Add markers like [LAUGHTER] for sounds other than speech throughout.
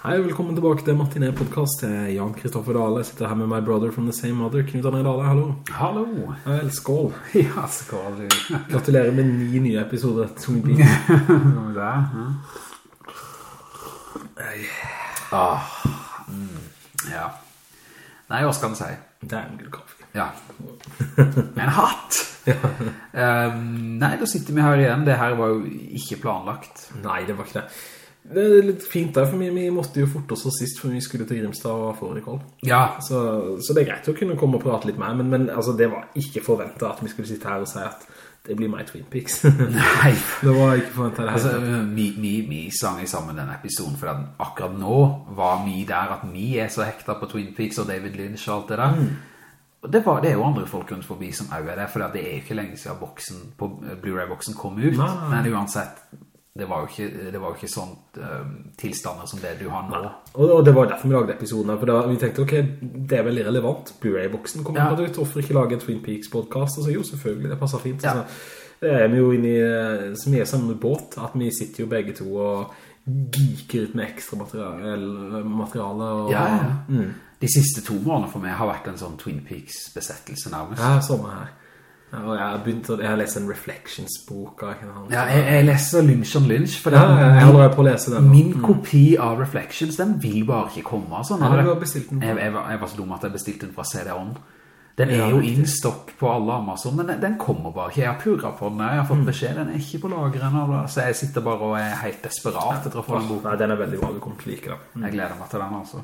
Hei, velkommen tilbake til Martinet podcast. Jeg er Jan Kristoffer Dahle. Jeg sitter her med my brother from the same mother, Knut André Dahle. Hallo. Hallo. Vel, skål. [LAUGHS] Ja, skål. Gratulerer med ni nye episoder. Twin Peaks. Noe der, ja. Ah, mm, ja. Nei, hva skal han si? Damn good coffee. Ja. En hatt! [LAUGHS] um, nei, da sitter vi her igjen. Det her var jo ikke planlagt. Nei, det var ikke det. Det er litt fint der, for vi, vi måtte jo fort også sist, for vi skulle til Grimstad og Fårikål. Ja. Så, så det er greit å kunne komme og prate litt mer, men, men altså, det var ikke forventet at vi skulle sitte her og si at det blir meg Twin Peaks. [LAUGHS] Nei. det var ikke forventet det. Altså, vi, vi, vi sang sammen denne episoden, for akkurat nå var vi der at vi er så hekta på Twin Peaks og David Lynch og alt det der. Mm. det, var, det er jo andre folk rundt forbi som er det, for det er jo ikke lenge siden Blu-ray-boksen kom ut. Nei. Men uansett, det var jo ikke, det var jo ikke sånn um, tilstander som det du har nå. Og, og det var derfor vi lagde episoden her, for da, vi tenkte, ok, det er veldig relevant. Blu-ray-boksen kommer Ja. ut, hvorfor ikke lage en Twin Peaks-podcast? Og så jo, selvfølgelig, det passer fint. Ja. Så, det er vi jo inne i, eh, som er sammen båt, at vi sitter jo begge to og geeker ut med ekstra materiale, materiale og, Ja, ja, ja. Mm. De siste to månedene for meg har vært en sånn Twin Peaks-besettelse nærmest. Ja, samme her. Ja, og jeg har begynt jeg har lest en Reflections-bok av en. Ja, jeg, jeg leser Lynch on Lynch, for Ja, den, jeg holder på å lese den. Min min kopi av Reflections, den vil bare ikke komme. Altså, Ja, jeg, jeg, var, jeg var så dum at jeg bestilte den fra CD-ON. Den er jo innstokk på alle Amazon, men den, den kommer bare ikke. Jeg har purret på den, jeg har Mm. fått beskjed, den er ikke på lageren, så jeg sitter bare og er helt desperat etter å få den boken. Nei, den er veldig bra, du kommer til å like den. Jeg gleder meg til den altså.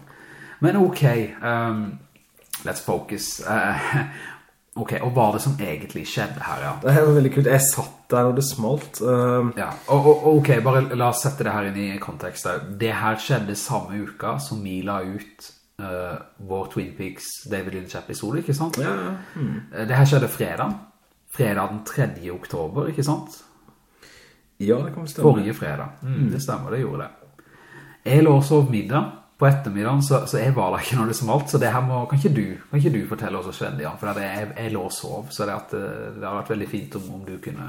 Men ok, um, let's focus. Uh, ok, og hva det som egentlig skjedde her, ja? Det var veldig kult. Jeg satt der og det smalt. Uh... Ja, og, og, ok, bare la oss sette det her inn i kontekst. Der. Det her skjedde samme uka som vi la ut uh, vår Twin Peaks David Lynch-episode, ikke sant? ja, ja. Mm. Det her skjedde fredag. Fredag den 3. oktober, ikke sant? ja, det kan stemme. Forrige fredag. Mm, Det stemmer, det gjorde det. Jeg lå og sov middag på ettermiddagen, så, så jeg var der ikke når det smalt, så det her må, kan ikke du, kan ikke du fortelle oss Sven, Jan? For jeg, jeg lå og sov, så det, at, eh, det har vært veldig fint om, om du kunne...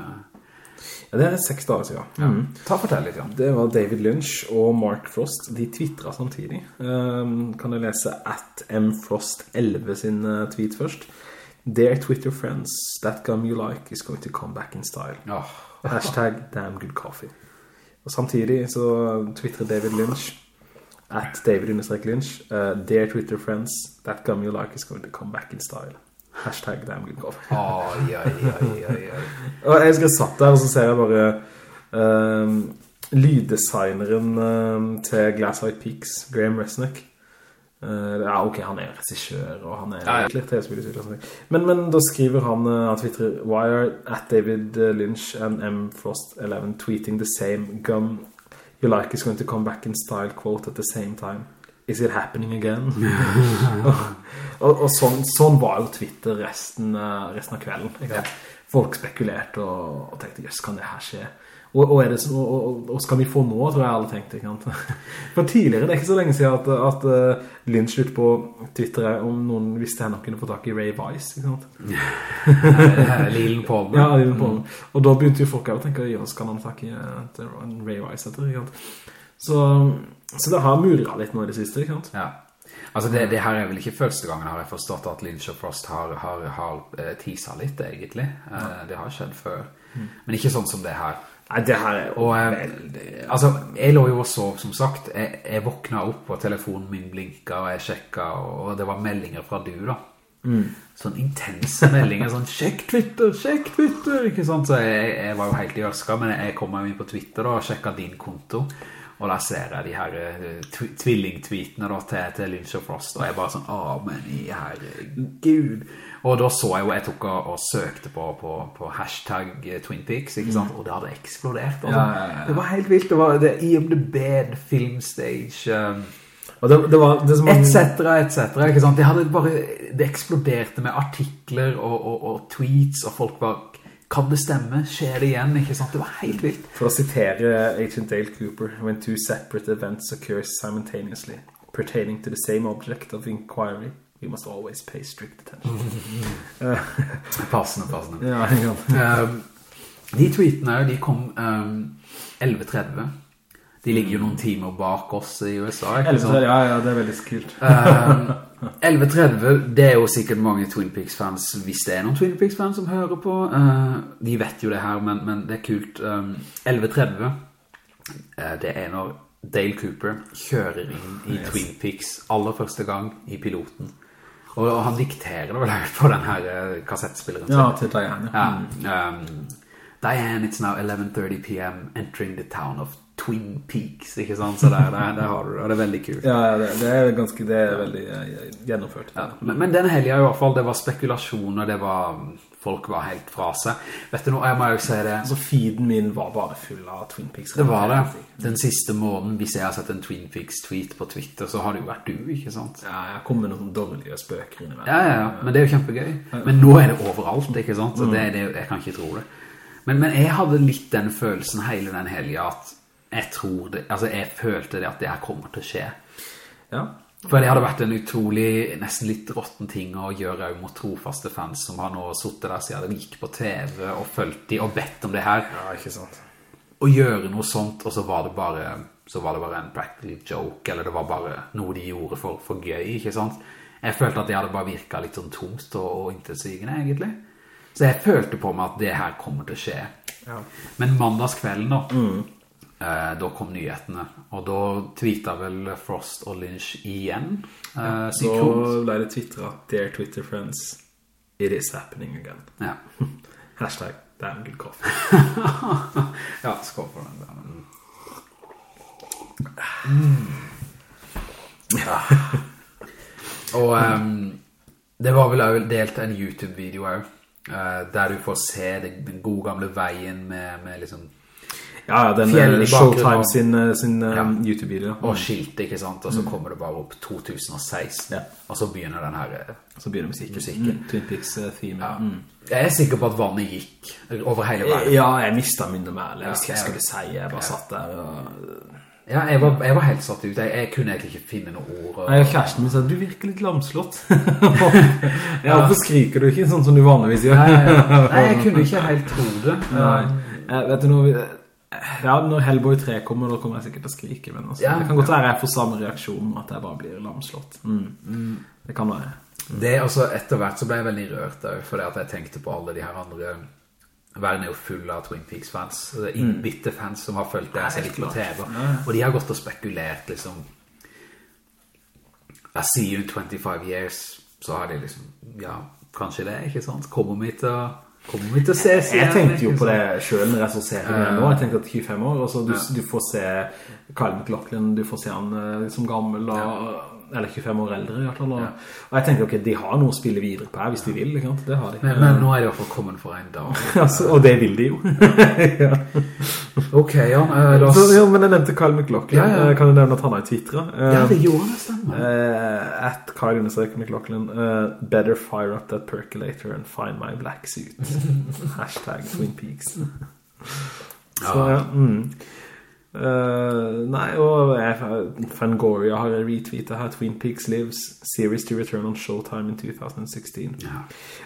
Ja, det er seks dager siden. Ja. Ta og fortell litt, Jan. Det var David Lynch og Mark Frost. De twittret samtidig. Um, kan jeg lese at mfrost11 sin uh, tweet først? Dear Twitter friends, that gum you like is going to come back in style. Oh. Hashtag damn good coffee. Og samtidig så twitteret David Lynch at David Lynch uh, Dear Twitter friends, that gum you like is going to come back in style. Hashtag damn good coffee. Oi, oi, oi, oi, oi. Og jeg skal satt der, og så ser jeg bare um, lyddesigneren um, til Glass Eyed Peaks, Graham Resnick. Uh, ja, ok, han er regissør, og han er Ja, ja. litt TV-spiller. og sånn. Men, men da skriver han uh, at Twitter, Why are at David uh, Lynch and M. Frost 11 tweeting the same gum you like is going to come back in style quote at the same time? Is it happening again? [LAUGHS] og og, sånn, sånn var jo Twitter resten, eh, resten av kvelden. Folk spekulerte og, og tenkte, jøss, kan det her skje? Og, og, det og, og, skal vi få nå, tror jeg alle tenkte. Ikke sant? [LAUGHS] For tidligere, det er ikke så lenge siden at, at uh, Lynch lurte på Twitter om noen visste henne kunne få tak i Ray Weiss. Ikke sant? Lilen [LAUGHS] Paul. Ja, Lilen Paul. Mm. Og da begynte jo folk å tenke, ja, skal han tak i eh, til Ray Weiss etter, ikke sant? Så, så det har murret litt nå i det siste, ikke sant? Ja. Altså det, det her er vel ikke første gangen har jeg forstått at Lynch og Frost har, har, har eh, teaset litt egentlig. Ja. Det har skjedd før. Men ikke sånn som det her. Nei, det her er Og eh, veldig... altså, jeg lå jo og sov som sagt. Jeg, jeg våkna opp og telefonen min blinket og jeg sjekket og det var meldinger fra du da. Sånn intense meldinger, sånn sjekk Twitter, sjekk Twitter, ikke sant? Så jeg, jeg var jo helt i ørska, men jeg kom meg inn på Twitter da og sjekket din konto. Og da ser jeg de her eh, tw tvillingtweetene da til, til Lynch og Frost, og jeg bare sånn, amen men i herregud. Og da så jeg jo, jeg tok og, og søkte på, på, på hashtag eh, Twin Peaks, ikke sant? Og det hadde eksplodert. Altså. Ja, ja, ja. Det var helt vilt, det var det IMDb, filmstage, um, Og det, det var det som et cetera, et cetera, ikke sant? Det hadde bare, det eksploderte med artikler og, og, og tweets, og folk bare, kan det stemme? Skjer det igjen? Ikke sant? Det var helt vilt. For å sitere Agent Dale Cooper, when two separate events occur simultaneously, pertaining to the same object of inquiry, we must always pay strict attention. [LAUGHS] Passende, passende. ja, sant? [LAUGHS] Um, de tweetene, de kom um, 11.30. De ligger jo noen timer bak oss i USA, ikke 11.30, ja, ja, det er veldig kult. Eh, [LAUGHS] 11.30, det er jo sikkert mange Twin Peaks-fans, hvis det er noen Twin Peaks-fans som hører på. Eh, de vet jo det her, men, men det er kult. Um, 11.30, eh, det er når Dale Cooper kjører inn i Twin Peaks aller første gang i piloten. Og, han dikterer det vel her på den her eh, kassettspilleren. Ja, til Diane. Ja, um, Diane, it's now 11.30 p.m. entering the town of Twin Peaks, ikke sant? Så der, der, der har du det, og det er veldig kult. Ja, det, det er ganske, det er veldig eh, gjennomført. Ja, men, men den helgen i hvert fall, det var spekulasjoner, det var, folk var helt fra seg. Vet du noe, jeg må jo si det, Altså, feeden min var bare full av Twin Peaks. det var det. Den siste måneden, hvis jeg har sett en Twin Peaks-tweet på Twitter, så har det jo vært du, ikke sant? Ja, jeg kom med noen dårlige spøker inni meg. Ja, ja, ja, men det er jo kjempegøy. Men nå er det overalt, ikke sant? Så det, det, jeg kan ikke tro det. Men, men jeg hadde litt den følelsen hele den helgen at jeg tror det, altså jeg følte det at det her kommer til å skje. Ja. For det hadde vært en utrolig, nesten litt råtten ting å gjøre mot trofaste fans som har nå suttet der siden de gikk på TV og følt de og bedt om det her. Ja, ikke sant. Å gjøre noe sånt, og så var det bare, så var det bare en practical joke, eller det var bare noe de gjorde for, for gøy, ikke sant? Jeg følte at det hadde bare virket litt sånn tomt og, og intetsigende, egentlig. Så jeg følte på meg at det her kommer til å skje. Ja. Men mandagskvelden da, eh, da kom nyhetene, og da tweetet vel Frost og Lynch igjen, eh, Så ble det twitteret, Dear Twitter friends, it is happening again. Ja. [LAUGHS] Hashtag damn good coffee. [LAUGHS] ja, skål for den der. men- Ja. Og um, det var vel også delt en YouTube-video også, uh, der du får se den, den gode gamle veien med, med liksom Ja, den Fjell i eh, Showtime sin, eh, sin eh, Ja. YouTube-video. og skilt, ikke sant? Og så kommer det bare opp 2016, Ja. og så begynner den her Så begynner musikken. Musikken. Mm, Twin Peaks-theme. Ja. Mm. Jeg er sikker på at vannet gikk over hele verden. Ja, jeg mistet min normal. Jeg visste ikke hva jeg skulle si. Jeg bare satt der og... Ja, jeg var, jeg var helt satt ut. Jeg, jeg kunne egentlig ikke finne noen ord. og- Nei, kjæresten min sa, du virker litt lamslått. [LAUGHS] ja, hvorfor skriker du ikke sånn som du vanligvis gjør? Nei. Nei, jeg kunne ikke helt tro det. Nei. Jeg, vet du noe, ja, når Hellboy 3 kommer, da kommer jeg sikkert til å skrike, men altså, Ja. det kan godt være jeg får samme reaksjon, at jeg bare blir lamslått. Mm. Det kan være. Det, altså, etter hvert så ble jeg veldig rørt da, fordi at jeg tenkte på alle de her andre Verden er jo full av Twin Peaks-fans, innbitte fans som har følt det seg litt på TV. Og de har gått og spekulert, liksom, I see you in 25 years, så har de liksom, ja, kanskje det, ikke sant? Kommer vi til å, kommer vi til å ses Jeg tenkte jo på det selv når jeg så serien igjen nå. Jeg tenkte at 25 år, og så du, du får se Kyle McLaughlin, du får se han eh, som gammel, og, eller 25 år eldre i hvert fall. Og, og jeg tenker, ok, de har noe å spille videre på her, hvis de vil, ikke sant? Det har de. Men, men nå er det i hvert fall kommet for en dag. [LAUGHS] Altså, og det vil de jo. [LAUGHS] Ok, ja, uh, la oss... Så, ja, men jeg nevnte Kyle McLaughlin. Ja, ja. Eh, Kan jeg nevne at han har twitteret? Uh, Ja, det gjorde han, stemmer. Uh, at Kyle understreker McLaughlin uh, Better fire up that percolator and find my black suit [LAUGHS] Hashtag Twin Peaks Så ja mm. Eh, Nei, og jeg, Fangoria har retweetet her Twin Peaks lives Series to return on Showtime in 2016 Ja.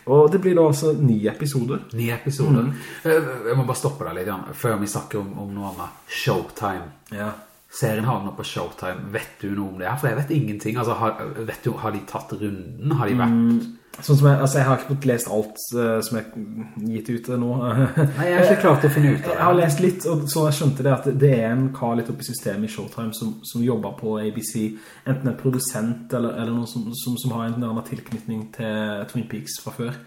Og det blir da altså ni episoder Ni episoder. mm. Jeg må bare stoppe deg litt, Jan, før vi snakker om, om noe annet. Showtime. Ja Serien har noe på Showtime. Vet du noe om det her? For jeg vet ingenting. Altså, har, vet du, har de tatt runden? Har de vært... Sånn som jeg, altså jeg har ikke fått lest alt uh, som er gitt ut nå. [LAUGHS] Nei, jeg har ikke klart å finne ut av Jeg har lest litt, og så jeg skjønte det at det er en kar litt oppe i systemet i Showtime som, som jobber på ABC, enten en produsent eller, eller noen som, som, som har en eller annen tilknytning til Twin Peaks fra før.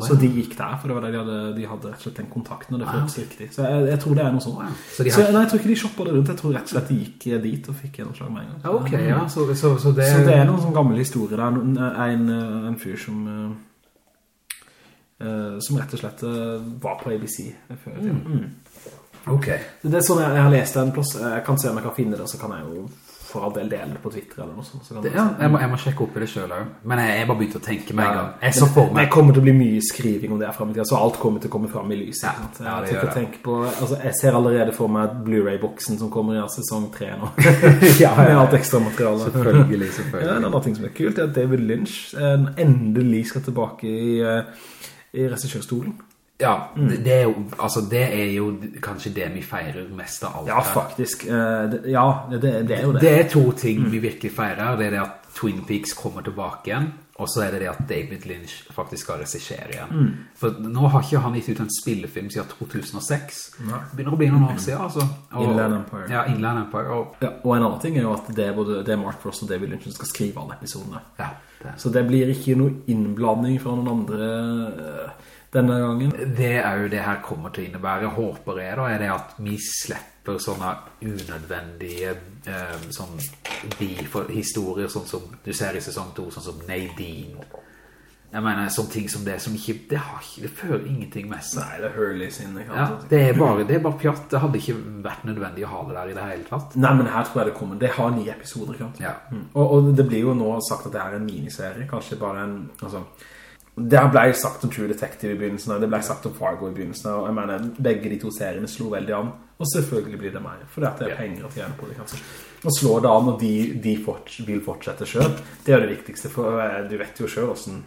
Så de gikk der, for det var der de hadde, de hadde rett og slett den kontakten, og det føltes riktig. Så jeg, jeg tror det er noe sånt. Så Så, de har- nei, jeg tror ikke de shoppet det rundt, jeg tror rett og slett de gikk dit og fikk gjennomslag med en gang. Ja, ok, ja. Så, så, så det... Så det er noen sånn gammel historie der. En, en, en fyr som eh, eh, som rett og slett eh, var på ABC før. Mm. Ok. Det er sånn jeg, jeg har lest en plass. Jeg kan se om jeg kan finne det, så kan jeg jo for all del det på Twitter eller noe sånt. Så Det, ja, jeg må, jeg må sjekke opp i det selv også. Men jeg, jeg bare begynte å tenke med en gang. Jeg så for Det kommer til å bli mye skriving om det her tiden, så alt kommer til å komme frem i lyset. Ja, ja, jeg, tenker, tenk på, altså, jeg ser allerede for meg Blu-ray-boksen som kommer i sesong 3 nå. [LAUGHS] [LAUGHS] Ja, Med alt ekstra materiale. Selvfølgelig, selvfølgelig. [LAUGHS] en annen ting som er kult er at David Lynch eh, endelig skal tilbake i, eh, i regissørstolen. Ja, det, det, er jo, altså det er jo kanskje det vi feirer mest av alt. Ja, faktisk. Uh, det, ja, det, det, er jo det. Det er to ting vi virkelig feirer. Det er det at Twin Peaks kommer tilbake igjen, og så er det det at David Lynch faktisk skal regissere igjen. Mm. For nå har ikke han gitt ut en spillefilm siden 2006. Nei. Begynner å bli noen år siden, altså. Og, Inland Empire. Ja, Inland Empire. Og, ja, og en annen ting er jo at det er, både, det er Mark Frost og David Lynch som skal skrive alle episodene. Ja, det. Så det blir ikke noe innblanding fra noen andre denne gangen. Det er jo det her kommer til å innebære, håper jeg da, er det at vi slipper sånne unødvendige eh, sånn historier, sånn som du ser i sesong 2, sånn som Nadine. Jeg mener, sånne ting som det, som ikke, det, har ikke, det fører ingenting med seg. Nei, det hører litt sinne, Ja, det er bare, det er bare pjatt. Det hadde ikke vært nødvendig å ha det der i det hele tatt. Nei, men her tror jeg det kommer. Det har ni episoder, ikke Ja. Mm. Og, og, det blir jo nå sagt at det er en miniserie, kanskje bare en, altså, det ble sagt om True Detective i begynnelsen, det ble sagt om Fargo i begynnelsen, og jeg mener, begge de to seriene slo veldig an, og selvfølgelig blir det mer, for det er penger å tjene på det, kanskje. Og slår det an, og de, de fort, vil fortsette selv, det er det viktigste, for eh, du vet jo selv hvordan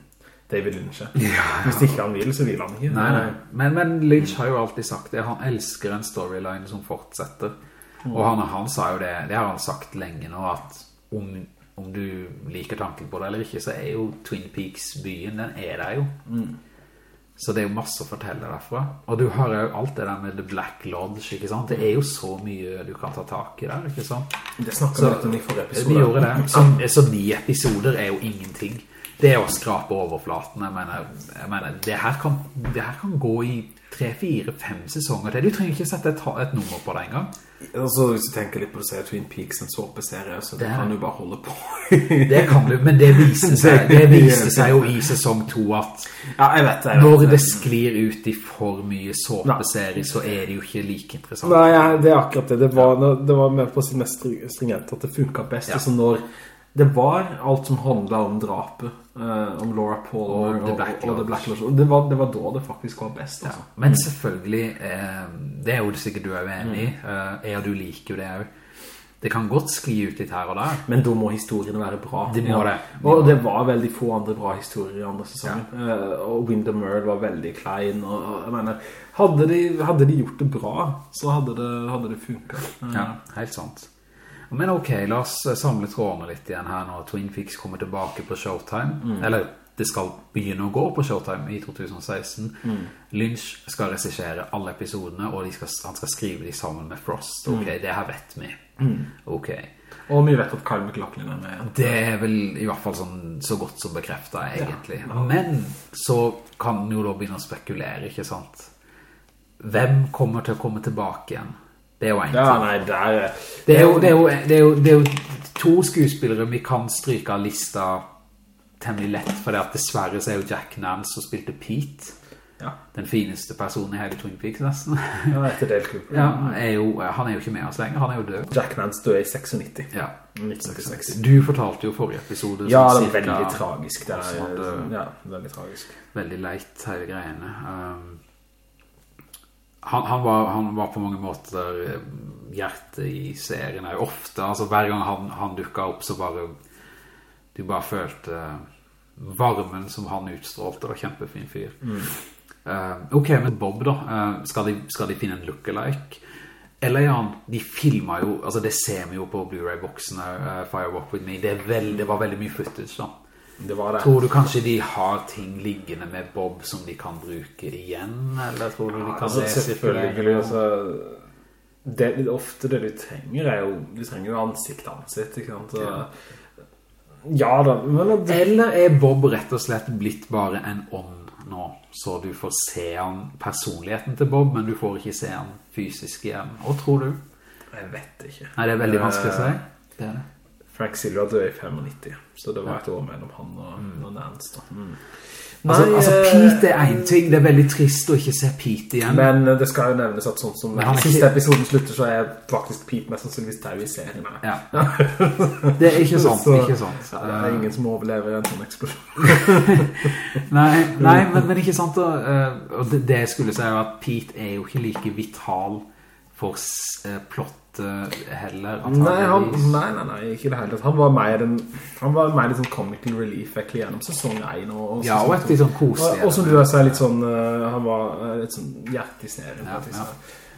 David Lynch er. Ja. Hvis ikke han vil, så vil han ikke. Nei, nei. Men, men, Lynch har jo alltid sagt det, han elsker en storyline som fortsetter, og han, han sa jo det, det har han sagt lenge nå, at om om du liker tanken på det eller ikke, så er jo Twin Peaks-byen, den er der jo. Mm. Så det er jo masse å fortelle derfra. Og du har jo alt det der med The Black Lodge, ikke sant? Det er jo så mye du kan ta tak i der, ikke sant? Det snakker vi litt om i forrige episode. Vi gjorde det. [CLEARS THROAT] Så, så ni episoder er jo ingenting. Det er å skrape overflaten. Jeg mener, jeg mener det, her kan, det her kan gå i tre, fire, fem sesonger til. Du trenger ikke sette et, et nummer på det en gang. Altså, hvis du tenker litt på det, så er Twin Peaks en såpeserie, så det, det kan du bare holde på. det kan du, men det viste [LAUGHS] seg, det viste seg jo i sesong 2 at ja, jeg vet jeg vet, når det sklir ut i for mye såpeserie, så er det jo ikke like interessant. Nei, ja, det er akkurat det. Det var, det var med på sin mest stringent at det funket best. Ja. Altså når det var alt som handlet om drapet uh, om Laura Palmer og, The Black og, og The Black Lodge. Det var, det var da det faktisk var best. Altså. Ja, men selvfølgelig, eh, det er jo sikkert du er enig i. Mm. Uh, jeg og du liker jo det jo. Det kan godt skli ut litt her og der. Men da må historiene være bra. Det må det. De og må det var veldig få andre bra historier i andre sesonger. Ja. Uh, og Windham Earl var veldig klein. Og, og, mener, hadde de, hadde de, gjort det bra, så hadde det, hadde det funket. ja, helt sant. Men ok, la oss eh, samle trådene litt igjen her når Twin Peaks kommer tilbake på Showtime. Mm. Eller det skal begynne å gå på Showtime i 2016. Mm. Lynch skal resisjere alle episodene, og skal, han skal skrive de sammen med Frost. Ok, mm. det her vet vi. Mm. Ok. Og vi vet at Kyle McLaughlin er med. Det er vel i hvert fall sånn, så godt som bekreftet egentlig. Ja. Men så kan jo da begynne å spekulere, ikke sant? Hvem kommer til å komme tilbake igjen? Det er jo en ja, nei, det er, det, er jo, det, er jo, det, er jo, det er jo to skuespillere vi kan stryke av lista temmelig lett, for dessverre så er jo Jack Nance som spilte Pete. Ja. Den fineste personen i hele Twin Peaks nesten. Ja, etter Dale Cooper. [LAUGHS] Ja, er jo, han er jo ikke med oss lenger, han er jo død. Jack Nance døde i 96. Ja, 1996. Du fortalte jo forrige episode. Ja, det var veldig tragisk. Det er, hadde, ja, veldig tragisk. Veldig leit hele greiene. Um, han, han, var, han, var, på mange måter eh, hjertet i serien ofte, altså hver gang han, han dukket opp så bare du bare følte varmen som han utstrålte, det var kjempefin fyr. Mm. uh, ok, men Bob da uh, skal, de, skal, de, finne en lookalike? Eller ja, de filmer jo altså det ser vi jo på Blu-ray-boksen uh, Fire Walk With Me, det, veld, det, var veldig mye footage da det var det. Tror du kanskje de har ting liggende med Bob som de kan bruke igjen? Eller tror du de kan altså, Selvfølgelig, altså, det, ofte det du trenger er jo, du trenger jo ansikt ansikt, ikke sant? Så, ja. ja da, men... Eller er Bob rett og slett blitt bare en ånd nå, så du får se han, personligheten til Bob, men du får ikke se han fysisk igjen. Hva tror du? Jeg vet ikke. Nei, det er veldig vanskelig å si. Det er det. Frank Silva døde i 95, så det var et år mellom han og, mm. og Nance da. Mm. Altså, Nei, altså, altså, Pete er en ting, det er veldig trist å ikke se Pete igjen. Men eh, det skal jo nevnes at sånn som den siste ikke... episoden slutter, så er faktisk Pete mest sannsynligvis der i serien. Ja. [LAUGHS] det er ikke sant, så, ikke sant. Ja, det er ingen som overlever en sånn eksplosjon. [LAUGHS] nei, nei [LAUGHS] men, men, ikke sant, og det, det skulle si at Pete er jo ikke like vital for plott heller. Nei, han, nei, nei, nei, ikke det hele. Han var mer, en, han var mer litt sånn comical relief egentlig gjennom sesong 1. Og, og ja, og et litt sånn koselig. Og, og som du har sagt, litt sånn, uh, han var uh, litt sånn hjert i. Ja, ja.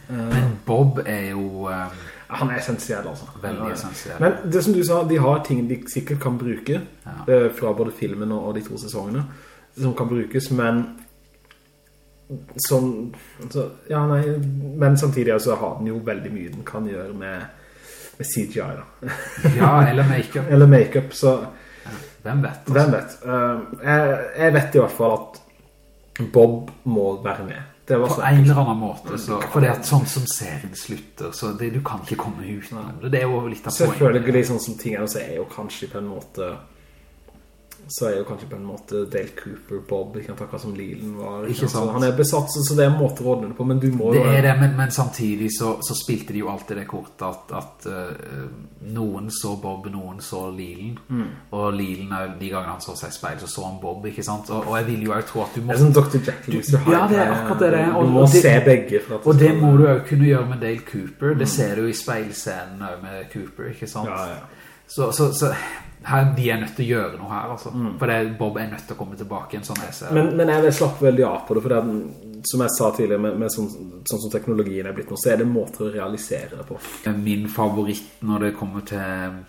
Men Bob er jo... Um, han er essensiell, altså. Veldig essensiell. Men det som du sa, de har ting de sikkert kan bruke ja. fra både filmen og, de to sesongene, som kan brukes, men som så, ja, nei, men samtidig så har den jo veldig mye den kan gjøre med, med CGI da. ja, eller make-up. [LAUGHS] eller make-up, så hvem vet? Altså. Hvem vet? Uh, jeg, jeg, vet i hvert fall at Bob må være med. på en eller annen måte, så, for det er sånn som serien slutter, så det, du kan ikke komme ut. Det er jo litt av poenget. Selvfølgelig, sånn som tingene så er jo kanskje på en måte så er jo kanskje på en måte Dale Cooper, Bob, ikke sant, akkurat som Lilen var. Ikke sant? Han er besatt, så det er en måte å rådne på, men du må Det er det, men, men samtidig så, så, spilte de jo alltid det kortet at, at uh, noen så Bob, noen så Lilen, Mm. Og Lilen, de gangene han så seg speil, så så han Bob, ikke sant? Og, og jeg vil jo jo tro at du må... Det er som Dr. Jekyll, du. Ja, det er akkurat det. Og, du må og det, se begge. og det må du jo kunne gjøre med Dale Cooper. Det mm. ser du i speilscenen med Cooper, ikke sant? Ja, ja. Så, så, så her, de er nødt til å gjøre noe her, altså. Mm. For det, Bob er nødt til å komme tilbake igjen, sånn jeg ser. Men, men jeg slapp veldig av på det, for det, som jeg sa tidligere, med, med sånn, sånn, som teknologien er blitt nå, så er det måter å realisere det på. Min favoritt når det kommer til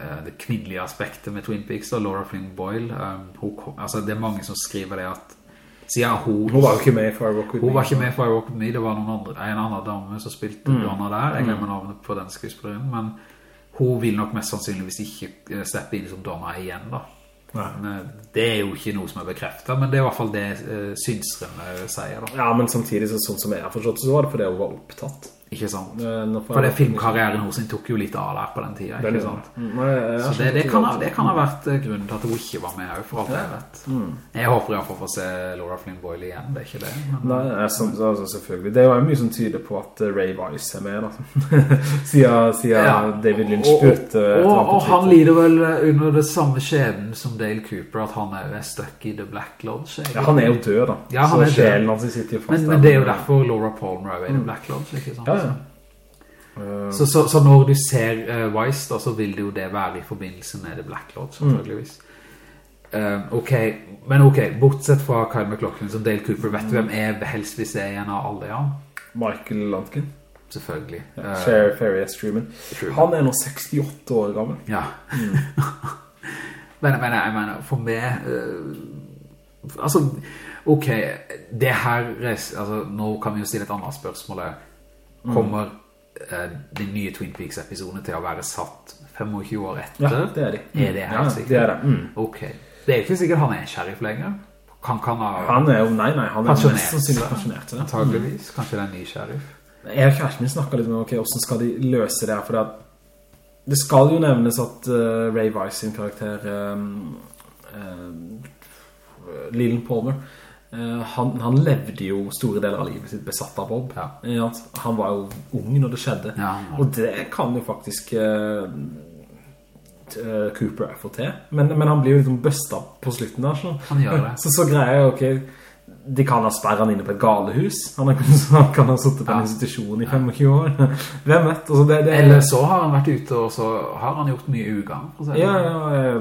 uh, det kvinnelige aspektet med Twin Peaks, og Laura Flynn Boyle, um, hun, altså det er mange som skriver det at siden hun... Hun var ikke med i Fire Walk With Me. Hun var ikke med i Fire Walk With Me, det var andre, en annen dame som spilte mm. Donna der, jeg glemmer navnet på den skuespilleren, men hun vil nok mest sannsynligvis ikke eh, steppe inn som Donna igjen da. Men, eh, det er jo ikke noe som er bekreftet, men det er i hvert fall det uh, synsrømme sier da. Ja, men samtidig sånn som jeg har forstått så var det fordi hun var opptatt. Ikke sant? For det filmkarrieren hos sin tok jo litt av der på den tiden, ikke sant? Mm, så det, det, kan ha, det, kan ha, vært eh, grunnen til at hun ikke var med for alt jeg vet. Mm. Jeg håper i hvert fall få se Laura Flynn Boyle igjen, det er ikke det. Men... Nei, altså, altså, selvfølgelig. Det er jo mye som tyder på at eh, Ray Weiss er med, da. [LAUGHS] siden, siden ja. David Lynch spurte... Og, og, og, han lider vel under det samme skjeden som Dale Cooper, at han er stuck i The Black Lodge. Ja, han er jo død da. Ja, han så jo fast Men, men, det er jo derfor Laura Palmer er i The mm. Black Lodge, ikke sant? Ja, Uh, så, så, så, når du ser uh, Weiss da, så vil det jo det være i forbindelse med The Black Lord, selvfølgeligvis. Mm. Uh, ok, men ok, bortsett fra Kyle McLaughlin som Dale Cooper, vet du hvem er helst vi ser igjen av alle, ja? Michael Lankin. Selvfølgelig. Ja, Share Ferry S. Truman. Han er nå 68 år gammel. Ja. Mm. [LAUGHS] men, men jeg mener, for meg... altså, ok, det her... Altså, nå kan vi jo stille et annet spørsmål. Mm. Kommer... Mm Eh, de nye Twin Peaks-episodene til å være satt 25 år etter? Ja, det er de. Mm. Er det helt ja, sikkert? det er det. Mm. Ok. Det er ikke sikkert han er sheriff lenger. Han, kan ha... Han er jo, nei, nei, han er mest sannsynlig pensjonert. Antageligvis. Mm. Kanskje det er en ny sheriff. Jeg og kjæresten min snakket litt om, ok, hvordan skal de løse det her? For det, det skal jo nevnes at uh, Ray Weiss sin karakter, um, uh, Leland Palmer, Eh, han, han, levde jo store deler av livet sitt besatt av Bob. Ja. Han var jo ung når det skjedde. Ja, og det kan jo faktisk uh, Cooper få til. Men, men, han blir jo liksom bøstet på slutten der. Så. [LAUGHS] Så, så greier jeg, ok, de kan ha sperret han inne på et galehus. Han, [LAUGHS] kan ha suttet på en institusjon i 25 år. [LAUGHS] Hvem vet? Altså det, det, Eller så har han vært ute, og så har han gjort mye ugang. Ja, ja,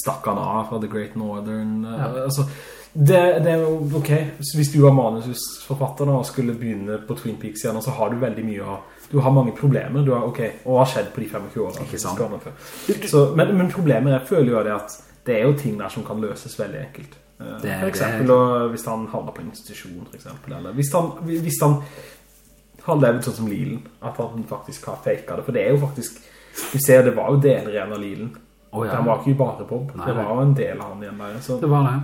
stakk han av fra The Great Northern. Ja. Altså det, det, er jo ok, hvis du var manusforfatter og skulle begynne på Twin Peaks igjen, så har du veldig mye av, du har mange problemer, du har, ok, og har skjedd på de 25 årene? Ikke sant? Så, men, men problemet jeg føler jo det at det er jo ting der som kan løses veldig enkelt. Eh, for eksempel hvis han havner på en institusjon, for eksempel, eller hvis han, hvis han har levd sånn som Lilen, at han faktisk har faket det, for det er jo faktisk, du ser det var jo deler igjen av Lilen. Oh, ja. Den var ikke bare Bob, Nei, det var jo en del av han igjen der. Så. Det var det.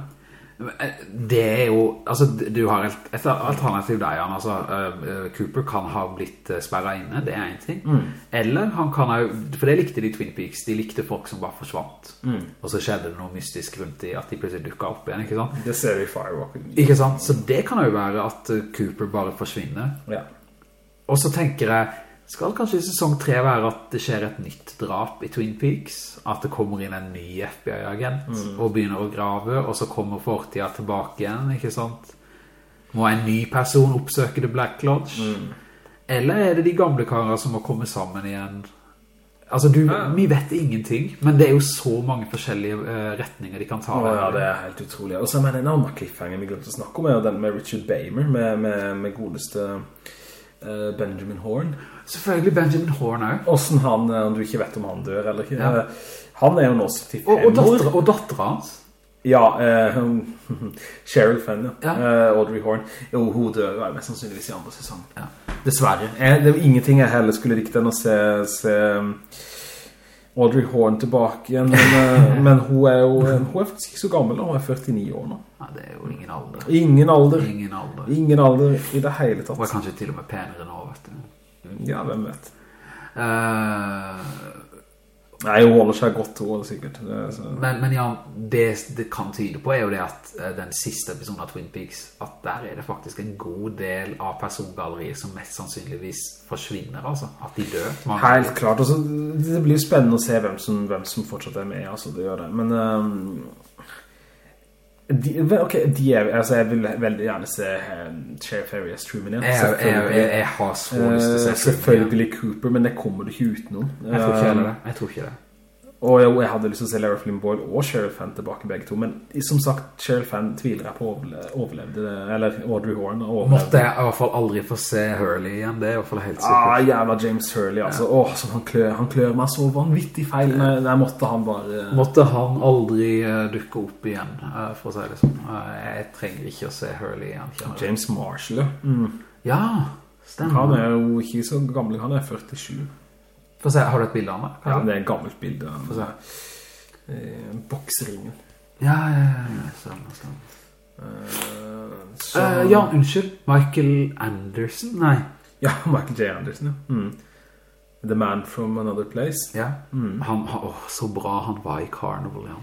Det er jo, altså du har et, et alternativ der, Jan, altså uh, Cooper kan ha blitt uh, sperret inne, det er en ting. Mm. Eller han kan ha, for det likte de Twin Peaks, de likte folk som bare forsvant. Mm. Og så skjedde det noe mystisk rundt i at de plutselig dukket opp igjen, ikke sant? Det ser vi i Firewalk. Ikke sant? Så det kan jo være at Cooper bare forsvinner. Ja. Og så tenker jeg, skal kanskje i sesong 3 være at det skjer et nytt drap i Twin Peaks? At det kommer inn en ny FBI-agent mm. og begynner å grave, og så kommer fortida tilbake igjen, ikke sant? Må en ny person oppsøke The Black Lodge? Mm. Eller er det de gamle karer som må komme sammen igjen? Altså, du, vi vet ingenting, men det er jo så mange forskjellige uh, retninger de kan ta. Å, ja, det er helt utrolig. Og så mener jeg en annen cliffhanger vi glemte å snakke om, er jo den med Richard Bamer, med, med, med godeste Benjamin Horn. Selvfølgelig Benjamin Horn også. Hvordan han, om du ikke vet om han dør, eller ikke. Ja. Han er jo nå 75 og, og datter, og datteren hans. Ja, eh, [LAUGHS] Cheryl Fenn, ja. ja. Audrey Horn. Jo, hun dør jo mest sannsynligvis i andre sesong. Ja. Dessverre. Jeg, det var ingenting jeg heller skulle rikte enn å se, se Audrey Horn tilbake igjen. Men, uh, men, hun er jo hun er faktisk ikke så gammel, hun er 49 år nå. Ja, det er jo ingen alder. Ingen alder. Ingen alder. Ingen alder i det hele tatt. Hun er kanskje til og med penere nå, vet du. Ja, hvem vet. Uh, Nei, hun holder seg godt, hun sikkert. Men, men, ja, det, det kan tyde på er jo det at uh, den siste episoden av Twin Peaks, at der er det faktisk en god del av persongalleriet som mest sannsynligvis forsvinner, altså. At de dør. Helt klart. Altså, det blir spennende å se hvem som, hvem som fortsatt er med, altså, det gjør det. Men... Um, de, ok, de er, altså jeg vil veldig gjerne se um, Sheriff Harry S. Truman igjen. Jeg, jeg, jeg, jeg, har så lyst til å se uh, Selvfølgelig Cooper, men det kommer du ikke utenom. Jeg tror ikke det. Jeg tror ikke det. Og jeg, jeg, hadde lyst til å se Lara Flynn Boyle og Cheryl Fenn tilbake begge to, men som sagt, Cheryl Fenn tviler jeg på overlevde, det, eller Audrey Horne overlevde. Måtte jeg i hvert fall aldri få se Hurley igjen, det er i hvert fall helt sikkert. Ah, jævla James Hurley, altså. Ja. Åh, som han klør, han klør meg så vanvittig feil. Nei, nei, måtte han bare... Måtte han aldri uh, dukke opp igjen, uh, for å si det sånn. Uh, jeg trenger ikke å se Hurley igjen. James Marshall, ja. Mm. Ja, stemmer. Han er jo ikke så gammel, han er 47. Få se, har du et bilde av meg? Ja, det er et gammelt bilde. Få se. Eh, boksringen. Ja, ja, ja, sånn, sånn. Uh, så... uh, ja, unnskyld. Michael Anderson? Nei. Ja, [LAUGHS] Michael J. Anderson, ja. Mm. The Man From Another Place. Ja, mm. han, åh, så bra han var i Carnival. Ja.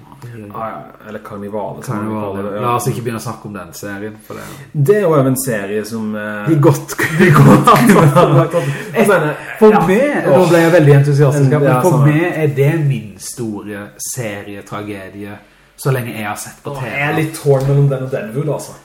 Ah, ja. Eller Carnival. Carnival det, ja. La oss ikke begynne å snakke om den serien. For det. det er jo en serie som... Eh... [LAUGHS] De godt... [LAUGHS] kunne [LAUGHS] for meg, nå ble jeg veldig entusiastisk, men for sånn. meg er det min store serietragedie så lenge jeg har sett på TV. Jeg er litt tårn mellom den og Deadwood, altså.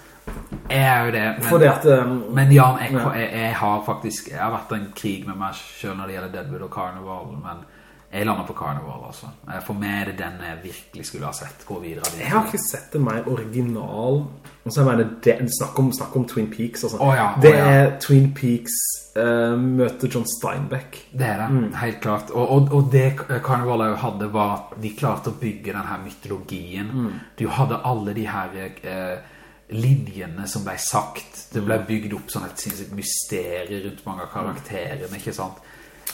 Jeg er jo det, men, at, um, men Jan, jeg, jeg, jeg, har faktisk Jeg har vært en krig med meg selv når det gjelder Deadwood og Carnival Men jeg lander på Carnival altså For meg er det den jeg virkelig skulle ha sett Gå videre Jeg har ikke sett det mer original så jeg mener, det, snakk, om, snakk om Twin Peaks altså. oh, ja, oh, Det ja. er Twin Peaks uh, møter John Steinbeck Det er det, mm. helt klart og, og, og, det Carnival hadde var at De klarte å bygge denne mytologien mm. Du hadde alle de her uh, linjene som ble sagt. Det ble bygd opp sånn et sinnssykt mysterie rundt mange av karakterene, ikke sant?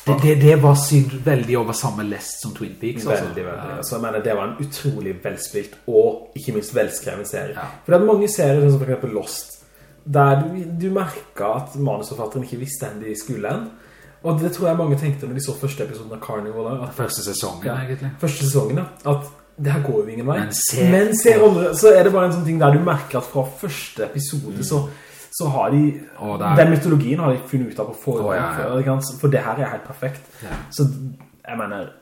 Det, det, det var synd veldig over samme lest som Twin Peaks. Altså. Veldig, veldig. Så jeg mener, det var en utrolig velspilt og ikke minst velskrevet serie. Ja. For det er mange serier, som for eksempel Lost, der du, du merket at manusforfatteren ikke visste enn de skulle enn. Og det tror jeg mange tenkte når de så første episoden av Carnival. At, første sesongen, ja, egentlig. Første sesongen, ja. At det her går jo ingen vei. Men se, Men se andre, så er det bare en sånn ting der du merker at fra første episode mm. så, så har de, der, den mytologien har de funnet ut av på forhånd, oh, ja, ja. for det her er helt perfekt. Ja. Så jeg mener,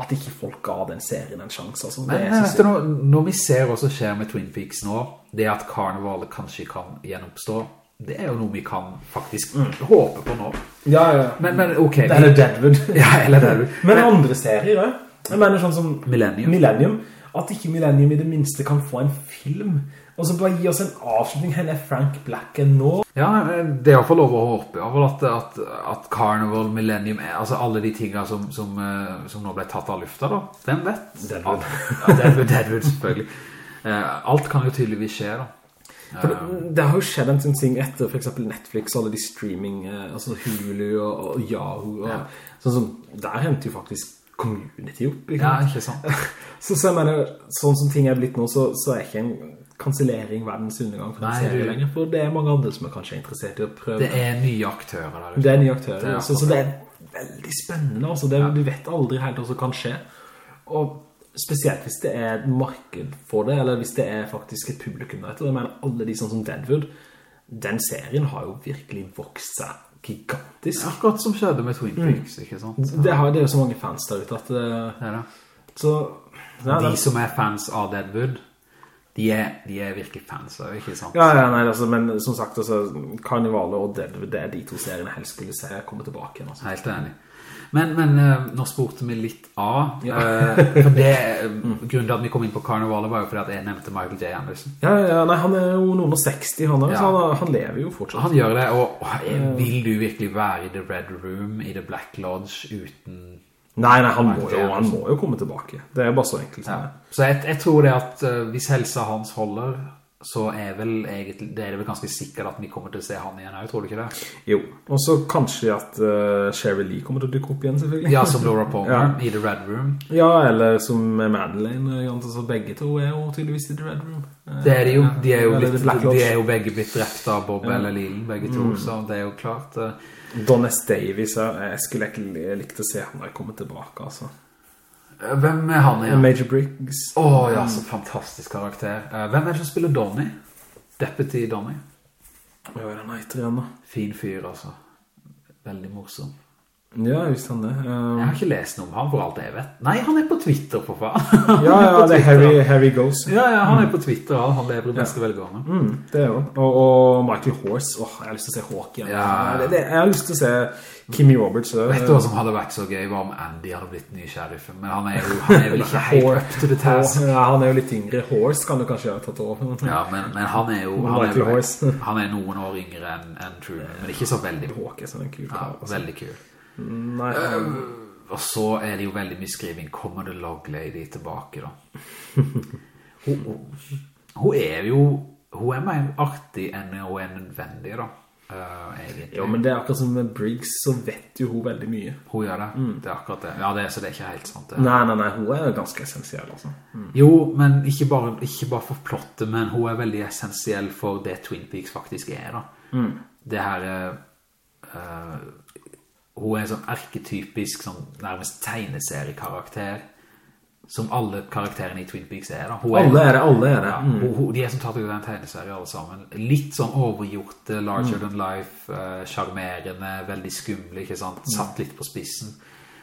at ikke folk ga den serien en sjans. Altså, Men vet du, når, når vi ser hva som skjer med Twin Peaks nå, det at karnevalet kanskje kan gjenoppstå, det er jo noe vi kan faktisk mm. håpe på nå. Ja, ja. Men, men ok. Eller Deadwood. [LAUGHS] ja, eller Deadwood. Men, men andre serier, ja. Jeg mener sånn som Millennium. Millennium. At ikke Millennium i det minste kan få en film. Og så bare gi oss en avslutning. Henne er Frank Black nå. Ja, det er i hvert fall lov å håpe. At, at, at, Carnival, Millennium, altså alle de tingene som, som, eh, som, nå ble tatt av lufta da. Hvem vet? Deadwood. Ja, Deadwood, Deadwood selvfølgelig. Eh, alt kan jo tydeligvis skje da. For det, det, har jo skjedd en sånn ting etter for eksempel Netflix, og alle de streaming, eh, altså Hulu og, og Yahoo, og, ja. sånn som, der henter jo faktisk community opp. Ikke? Ja, ikke sant. [LAUGHS] så, så jeg mener, sånn som ting er blitt nå, så, så er ikke en kanselering verdens undergang for Nei, serie lenger, for det er mange andre som er kanskje interessert i å prøve. Det er nye aktører der. Det er nye aktører, det er så, så, det er veldig spennende, altså. Det, ja. Du vet aldri helt hva som kan skje. Og spesielt hvis det er et marked for det, eller hvis det er faktisk et publikum der. Jeg mener, alle de sånn som Deadwood, den serien har jo virkelig vokst seg gigantisk. Akkurat som skjedde med Twin mm. Peaks, mm. ikke sant? Så. Det, har, det er jo så mange fans der ute at det, det, så, ja, De som er fans av Deadwood, De er, de er virkelig fans av, ikke sant? Ja, ja, nei, altså, men som sagt, altså, Carnivale og Deadwood, det er de to seriene jeg helst skulle se komme tilbake igjen. Altså. Helt enig. Men, men eh, nå spurte vi litt av. Ja. for det, [LAUGHS] grunnen til at vi kom inn på karnevalet var jo fordi at jeg nevnte Michael J. Anderson. Ja, ja, nei, han er jo noen og 60, han er, Ja. så han, han lever jo fortsatt. Han gjør det, og og vil du virkelig være i The Red Room, i The Black Lodge, uten... Nei, nei, han må, jo, han må jo komme tilbake. Det er bare så enkelt. Så jeg, jeg tror det at eh, hvis helsa hans holder, så er vel egentlig, det er vel ganske sikkert at vi kommer til å se han igjen her, tror du ikke det? Jo, og så kanskje at uh, Sherry Lee kommer til å dukke opp igjen, selvfølgelig. Ja, som Laura Palmer [LAUGHS] Ja. i The Red Room. Ja, eller som Madeleine, eh, så begge to er jo tydeligvis i The Red Room. Eh, Det er de jo, de er jo, ja, blitt, de er jo begge blitt drept av Bob eller Lilen, begge to, så det er jo klart... Uh, Donnes. Davies, jeg skulle ikke likt å se han der komme tilbake, altså. Hvem er han igjen? Major Briggs. Åh, ja, så fantastisk karakter. Eh, Hvem er det som spiller Donny? Deputy Donny. Hva er det han heter igjen da? Fin fyr, altså. Veldig morsom. Ja, jeg visste han det. Jeg Um, har ikke lest noe om han for alt jeg vet. Nei, han er på Twitter, for faen. [LAUGHS] ja, ja, det er Harry, Harry Goes. Ja, ja, han er på Twitter, han, han lever i beste velgående. Mm, det er jo. Og, og Michael Horse. Åh, jeg har lyst til å se Hawk igjen. Ja. Det, det, jeg har lyst til å se Kimmy Roberts. øh, Vet du hva som hadde vært så gøy var om Andy hadde blitt ny sheriffen, men han er jo han er vel ikke helt up to the task. Ja, han er jo litt yngre. Horse kan du kanskje ha tatt over. Ja, men, men han er jo han er, jo- [LAUGHS] han er noen år yngre enn en Truman, men ikke så veldig. Håke sånn en kul kar. altså. veldig kul. Nei, um, Og så er det jo veldig mye skriving. Kommer The Log Lady tilbake da? [LAUGHS] hun, hun, hun er jo Hun er mer artig enn hun er nødvendig da eh, Egentlig jo, men det er akkurat som med Briggs, så vet jo hun veldig mye. Hun gjør det, det er akkurat det. Ja, det, så det er ikke helt sant det. Nei, nei, nei, hun er jo ganske essensiell, altså. Jo, men ikke bare, ikke bare for plottet Men hun er veldig essensiell for det Twin Peaks faktisk er da. Det her eh, Hun er en sånn arketypisk sånn, Nærmest tegneseriekarakter Som alle karakterene i Twin Peaks er da. Hun Alle er det, alle er det. Ja, hun, de er som tatt ut av en tegneserie alle sammen. Litt sånn overgjort Larger than life uh, Charmerende, veldig skumle Ikke sant, satt litt på spissen.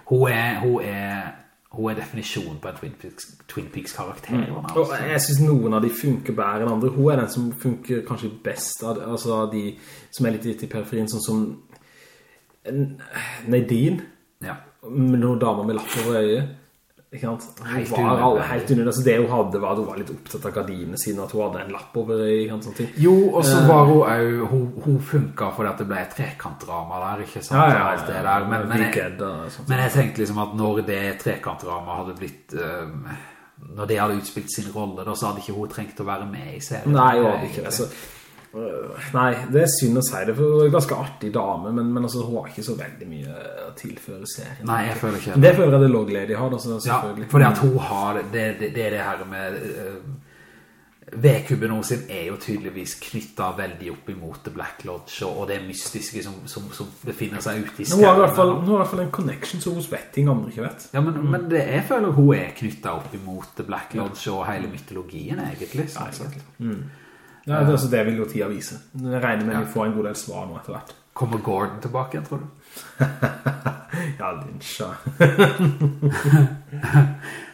Hun er, hun er Hun er definisjonen på en Twin Peaks, Twin Peaks altså. Og jeg synes noen av de funker bedre enn andre. Hun er den som funker kanskje best av, altså de som er litt ute i periferien, sånn som Nadine, Ja, med noen damer med lapp over øyet. Ikke sant? Helt var alle, helt det, så det hun hadde var at hun var litt opptatt av gardinene sine, at hun hadde en lapp over øyet, ikke sant, ting. Jo, og så var hun jo, hun, hun funket fordi at det ble et trekantdrama der, ikke sant? Ja, ja, ja, det der. Men, men, jeg, men jeg tenkte liksom at når det trekantdrama hadde blitt, Um, når det hadde utspilt sin rolle, da så hadde ikke hun trengt å være med i serien. Nei, hun hadde ikke det. Nei, det er synd å si det, for hun er en ganske artig dame, men, men altså, hun har ikke så veldig mye å tilføre serien. Nei, jeg føler ikke det. det føler jeg det Log Lady har, da, Ja, fordi at hun har, det, det, det er det her med... øh, V-kubben hos sin er jo tydeligvis knyttet veldig opp imot The Black Lodge og, det mystiske som, som, som befinner seg ute i Hun har, i hvert fall, i hvert fall en connection som hun vet ting andre ikke vet. Ja, men, men det, jeg føler hun er knyttet opp imot The Black Lodge og hele mytologien egentlig. sånn sett. Ja, det, altså, det vil jo tida vise. Jeg regner med vi får en god del svar nå etter hvert. Kommer Gordon tilbake igjen, tror du? [LAUGHS] Ja, Lynch, [LAUGHS] ja.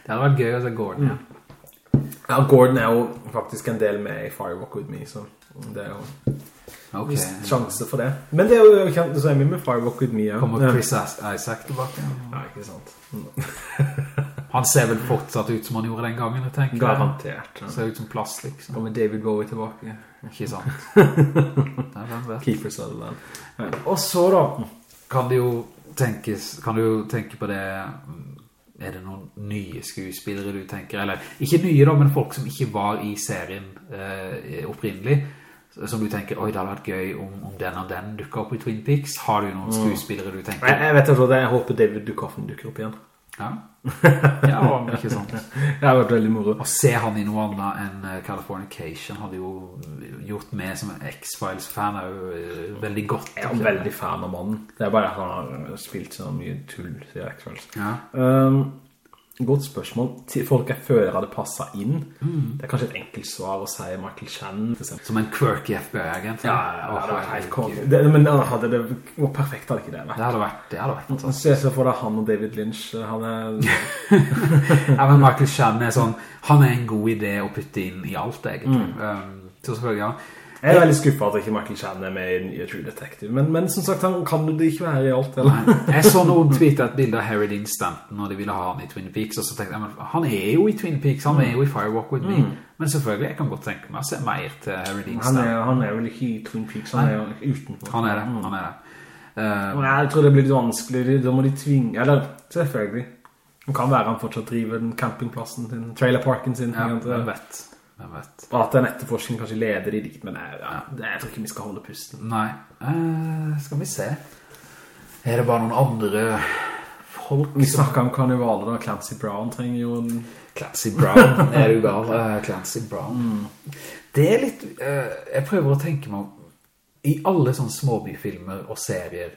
Det hadde vært gøy å se Gordon, ja. Ja, Gordon er jo faktisk en del med i Firewalk With Me, så det er jo Ok. viss sjanse for det. Men det er jo kjent, så er vi med Firewalk With Me, ja. Kommer Chris Isaac tilbake? Ja, ikke sant. [LAUGHS] Han ser vel fortsatt ut som han gjorde den gangen, jeg tenker. Garantert. Ja. Ser ut som plass, liksom. Kommer David Bowie tilbake. Ikke sant? [LAUGHS] Nei, hvem vet. Kiefer Sutherland. Og så da, kan du jo tenkes, kan du jo tenke på det, er det noen nye skuespillere du tenker, eller ikke nye da, men folk som ikke var i serien eh, opprinnelig, som du tenker, oi det hadde vært gøy om, om den og den dukker opp i Twin Peaks. Har du noen skuespillere du tenker? Jeg, jeg vet ikke, jeg håper David Dukoffen dukker opp igjen. Ja, [LAUGHS] ja ikke sant. Det har vært veldig moro. Å se han i noe annet enn eh, Californication hadde jo gjort meg som en X-Files-fan er jo eh, veldig godt. Jeg er veldig fan av mannen. Det er bare at han har spilt så mye tull, til X-Files. Ja. Um, Godt spørsmål. Til folk jeg føler hadde passet inn. Det er kanskje et enkelt svar å si Michael Shannon. Som en quirky FBI-agent. Ja, ja, ja, det var helt kong. Det- Men det hadde det, hvor perfekt hadde ikke det vært? Det hadde vært, det hadde vært fantastisk. Så jeg ser for deg han og David Lynch. Han er... [LAUGHS] Ja, men Michael Shannon er sånn, han er en god idé å putte inn i alt, egentlig. Um, så selvfølgelig, ja. Jeg er veldig skuffet at ikke Michael Chan er med i nye True Detective. Men, men som sagt, han kan det ikke være i alt. Eller? Nei, Jeg så noen tweetet et bilde av Harry Dean Stanton når de ville ha han i Twin Peaks, og så tenkte jeg, men han er jo i Twin Peaks, han er jo i Firewalk With Me. Men selvfølgelig, jeg kan godt tenke meg å se mer til Harry Dean Han Stanton. er, han er vel ikke i Twin Peaks, han er jo utenfor. Han er det, han er det. Uh, Jeg tror det blir litt vanskelig, da må de tvinge, eller selvfølgelig. Det kan være han fortsatt driver den campingplassen sin, trailerparken sin. ja, jeg vet, hvem vet. Og at den etterforskningen kanskje leder i dikt, men jeg, ja, det, jeg tror ikke vi skal holde pusten. Nei, Eh, skal vi se. Er det bare noen andre folk Vi snakket om karnivaler da, Clancy Brown trenger jo en... Clancy Brown, er du gal? Uh, Clancy Brown. Det er litt, uh, jeg prøver å tenke meg om, i alle sånne småbyfilmer og serier,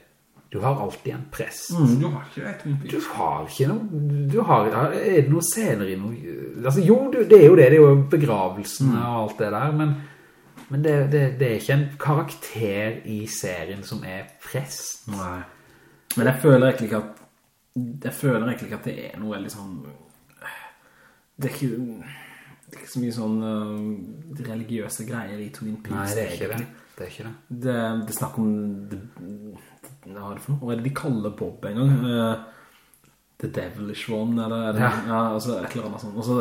du har alltid en prest. du har ikke det, Twin Du har ikke noe, du har, er det noen scener i noe, altså jo, det er jo det, det er jo begravelsen og alt det der, men, men det, det, det er ikke en karakter i serien som er prest. Nei. Men jeg føler egentlig ikke at, jeg føler egentlig ikke at det er noe veldig sånn, det er ikke, det er ikke så mye sånn uh, religiøse greier i Twin Peaks. Nei, det er ikke det. Det er ikke det. Det, det er snakk om det, Hva er det for noe? Hva er det de kaller Bob en gang? Uh, The Devilish One eller, eller Ja. ja. altså et eller annet sånt Også,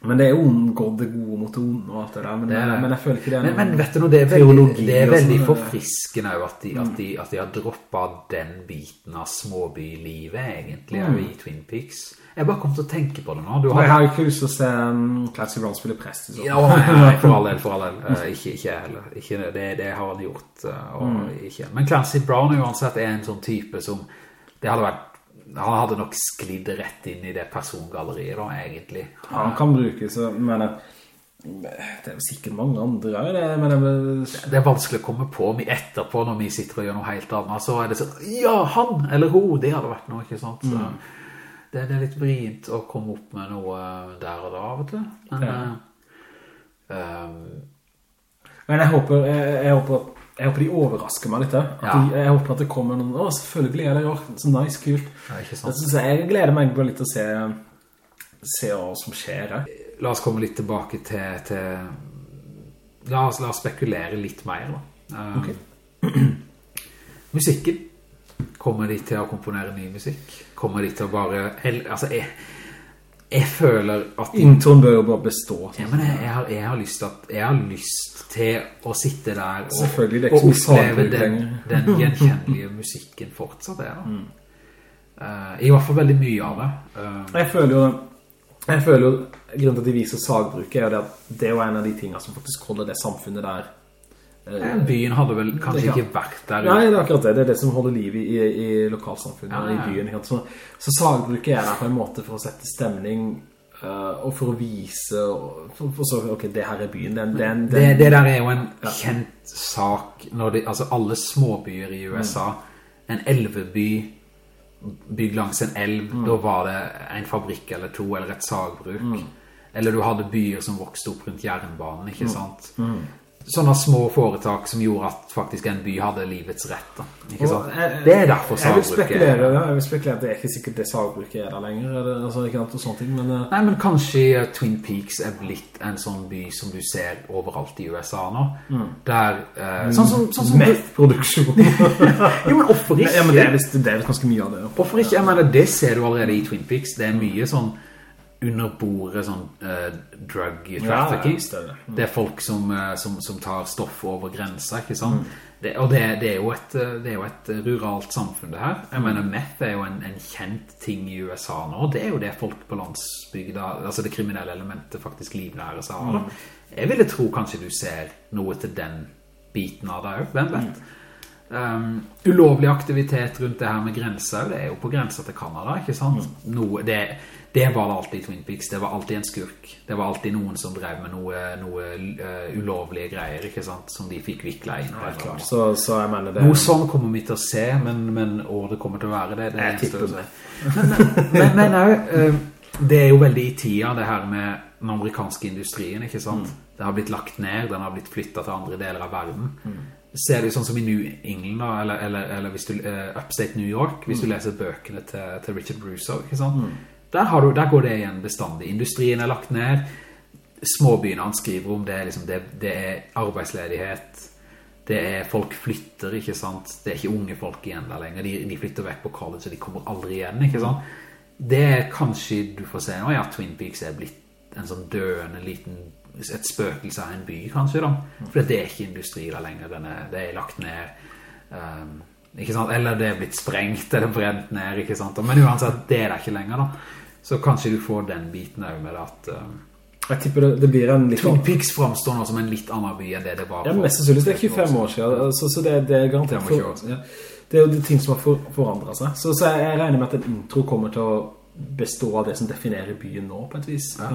Men det er jo omgått det gode mot det onde og alt det der Men, Det men jeg føler ikke det Men, men vet du noe, det er veldig, det er veldig sånn, forfriskende at de, at, de, at de har droppet den biten av småbylivet egentlig mm. i Twin Peaks. Jeg bare kom til å tenke på det nå. Du Og Jeg har... jo ikke lyst til å se um, Clancy Brown spille prest Ja, nei, nei, for all [LAUGHS] del, for all del. Uh, ikke, ikke heller. Ikke, det, det har han gjort. Uh, ikke. Men Clancy Brown uansett er en sånn type som det hadde vært han hadde nok sklidd rett inn i det persongalleriet da, egentlig. Han kan brukes, så- men det er jo sikkert mange andre også, det, men Det er vanskelig å komme på med etterpå når vi sitter og gjør noe helt annet, så er det sånn, ja, han eller hun, det hadde vært noe, ikke sant? Så det, det er litt vrient å komme opp med noe der og da, vet du. Men, Ja. eh, ehm, Men jeg håper, jeg, jeg håper, jeg håper de overrasker meg litt. Ja. de, jeg håper at det kommer noen, å selvfølgelig er det jo så nice, kult. Ja. Jeg, jeg, gleder meg bare litt til å se, se hva som skjer her. la oss komme litt tilbake til, til la, oss, la oss spekulere litt mer da. Ehm, [CLEARS THROAT] musikken, kommer de til å komponere ny musikk? Kommer de til å bare, altså jeg, jeg føler at Introen bør jo bare bestå. Ja, men jeg, jeg, har, jeg, har at, jeg har lyst til å sitte der og, og oppleve den, den [LAUGHS] gjenkjennelige musikken fortsatt er da. Mm. Uh, I hvert fall veldig mye av det. Uh, Jeg føler jo, jeg føler jo, grunnen til at de viser sagbruket er det at det er jo en av de tingene som faktisk holder det samfunnet der. Eh, byen hadde vel kanskje ikke vært der Nei, det er akkurat det. Det er det som holder liv i, i, i lokalsamfunnet, Ja, ja, ja. i byen. Så, så sagbruket er der på en måte for å sette stemning, uh, og for å vise, og for, for så, ok, det her er byen. Den, den, den, det, det der er jo en kjent sak når de, altså alle småbyer i USA. En elveby bygd langs en elv da var det en fabrikk eller to eller et sagbruk. Eller du hadde byer som vokste opp rundt jernbanen ikke sant sånne små foretak som gjorde at faktisk en by hadde livets rett jeg- det er derfor Jeg sagbruket ja, jeg vil spekulere at det er ikke sikkert det sagbruket er der lenger, eller, altså, ikke noe sånt, men... eh, Nei, men kanskje eh, Twin Peaks er blitt en sånn by som du ser overalt i USA nå. Der, eh, sånn som, sånn som Meth-produksjon. [LAUGHS] Jo, men hvorfor ikke? ja, men det er, visst, det er visst ganske mye av det. Hvorfor ikke? Jeg mener, det ser du allerede i Twin Peaks. Det er mye sånn under bordet, sånn eh, drug trafficking. Ja, er det. er folk som, eh, som, som tar stoff over grenser, ikke sant? Det, og det, det, er et, eh, det er jo et ruralt samfunn det her. Jeg mener, meth er jo en, en kjent ting i USA nå. Det er jo det folk på landsbygda, altså det kriminelle elementet faktisk livnærer seg av. Mm. Jeg ville tro kanskje du ser noe til den biten av det også, hvem vet? Um, ulovlig aktivitet rundt det her med grenser, det er jo på grenser til Kanada, ikke sant? Noe, det, det var det alltid i Twin Peaks. Det var alltid en skurk. Det var alltid noen som drev med noe, noe uh, ulovlige greier, ikke sant? Som de fikk viklet inn. Ja, klart. Så, så, jeg mener det... Noe sånn kommer vi til å se, men, men å, det kommer til å være det, det jeg tipper det. Men, men, uh, det er jo veldig i tida, det her med den amerikanske industrien, ikke sant? Mm. Det har blitt lagt ned, den har blitt flyttet til andre deler av verden. Mm ser det sånn som i New England da, eller, eller, eller hvis du, uh, Upstate New York, hvis mm. du leser bøkene til, til Richard Russo, ikke sant? Mm. Der, du, der, går det igjen bestandig. Industrien er lagt ned, småbyene han skriver om, det er, liksom, det, det er arbeidsledighet, det er folk flytter, ikke sant? Det er ikke unge folk igjen der lenger, de, de flytter vekk på college, og de kommer aldri igjen, ikke sant? Det er kanskje du får se nå, ja, Twin Peaks er blitt en sånn døende liten et spøkelse av en by, kanskje da. For det er ikke industri der lenger, er, det er lagt ned, um, ikke sant? Eller det er blitt sprengt, eller brent ned, ikke sant? Men uansett, det er det ikke lenger da. Så kanskje du får den biten av med at... Um, jeg tipper det, det blir en litt... Twin Peaks fremstår nå som en litt annen by enn det det var. Ja, mest sannsynlig, det er 25 år siden, så, så det, det, er garantert for, ja. Det er jo de ting som har for, forandret seg. Så, så jeg regner med at en intro kommer til å bestå av det som definerer byen nå på et vis. Ja.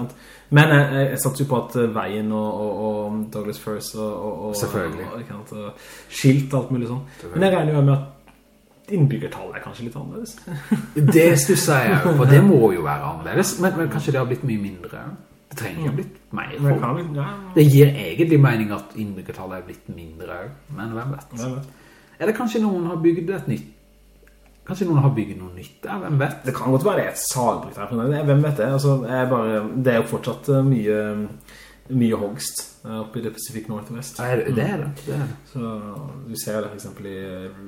Men jeg, jeg, jeg satser jo på at eh, veien og, og, og Douglas First og, og, Selvfølgelig. og, skilt og alt mulig sånn. Men jeg regner jo med at innbyggertallet er kanskje litt annerledes. [LAUGHS] det stusser jeg for det må jo være annerledes. Men, men kanskje det har blitt mye mindre. Det trenger jo blitt mer folk. Det gir egentlig mening at innbyggertallet er blitt mindre, men hvem vet? Hvem vet? Er det kanskje noen har bygd et nytt Kanskje noen har bygget noe nytt der, hvem vet? Det kan godt være det er et salbrukt her, hvem vet det? Altså, bare, det er jo fortsatt eh, mye, mye hogst eh, oppe i det Pacific Northwest. Ja, det, er det, det er det. Så du ser det for eksempel i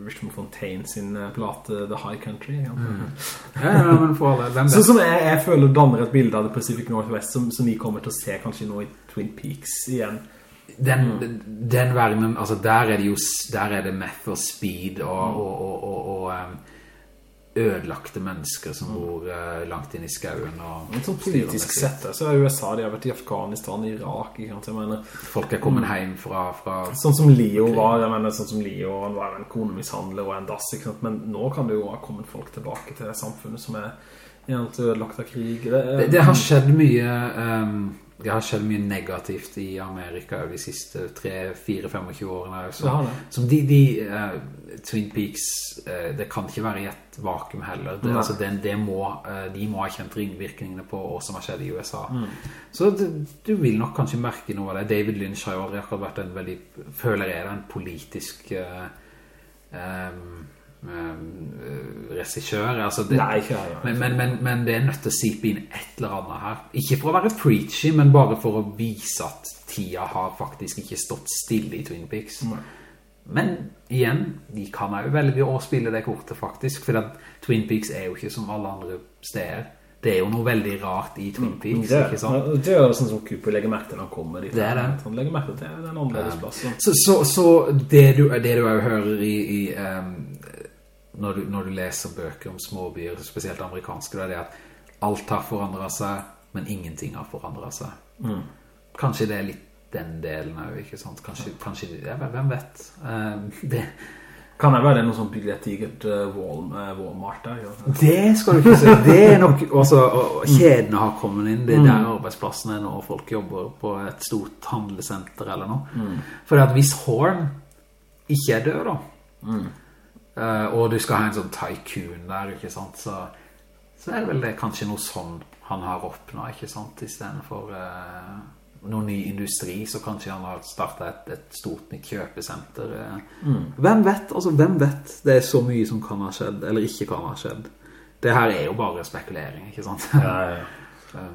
Richmond Fontaine sin eh, plate The High Country. Ja, mm. ja, ja men for alle, hvem vet? Så som jeg, jeg, føler danner et bilde av det Pacific Northwest som, som vi kommer til å se kanskje nå i Twin Peaks igjen. Den, mm. den verdenen, altså der er det jo der er det meth og speed og, og, og, og, og um, ødelagte mennesker som bor uh, langt inn i skauen og sånn politisk sett så er USA, de har vært i Afghanistan, Irak jeg mener, folk er kommet mm. hjem fra, fra sånn som Leo var jeg mener, sånn som Leo han var en konemishandler og en dass men nå kan det jo ha kommet folk tilbake til det samfunnet som er ødelagt av krig. Det, det, det har skjedd mye um, det har skjedd mye negativt i Amerika de siste 3-4-25 årene. Så, som de, de uh, Twin Peaks, uh, det kan ikke være i et vakuum heller. Det, altså, det, det må, uh, de må ha kjent ringvirkningene på hva som har skjedd i USA. Mm. Så du vil nok kanskje merke noe av det. David Lynch har jo akkurat vært en veldig, føler jeg det, en politisk... Um, regissør altså det, Nei, ikke, ja, men, men, men, men, det er nødt til å sipe inn et eller annet her ikke for å være preachy, men bare for å vise at tida har faktisk ikke stått stille i Twin Peaks Nei. men igjen de kan jo velge å spille det kortet faktisk for Twin Peaks er jo ikke som alle andre steder det er jo noe veldig rart i Twin mm, Peaks, det, ikke sant? Det er jo sånn som Cooper legger merke til når han kommer dit. Det er det. Han legger merke til det, er en annerledes plass. Så, så, så det, du, det du hører i, i um, når du, når du leser bøker om småbyer, spesielt amerikanske, det er det at alt har forandret seg, men ingenting har forandret seg. Mm. Kanskje det er litt den delen av, ikke sant? Kanskje, kanskje ja, hvem vet? Uh, [LAUGHS] det... Kan det være noe sånn Bygget et digert uh, Walmart der? Ja. Det skal du ikke si. Det er nok, også, kjedene har kommet inn, det er mm. der arbeidsplassen er nå, folk jobber på et stort handelsenter eller noe. Mm. For at hvis Horn ikke er død da, mm Uh, og du skal ha en sånn tycoon der, ikke sant? Så, så er det vel det kanskje noe sånn han har oppnått, ikke sant? I stedet for uh, noen ny industri, så kanskje han har startet et, et stort nytt kjøpesenter. Uh. Mm. Hvem vet? Altså, hvem vet? Det er så mye som kan ha skjedd, eller ikke kan ha skjedd. Det her er jo bare spekulering, ikke sant? ja, ja. [LAUGHS]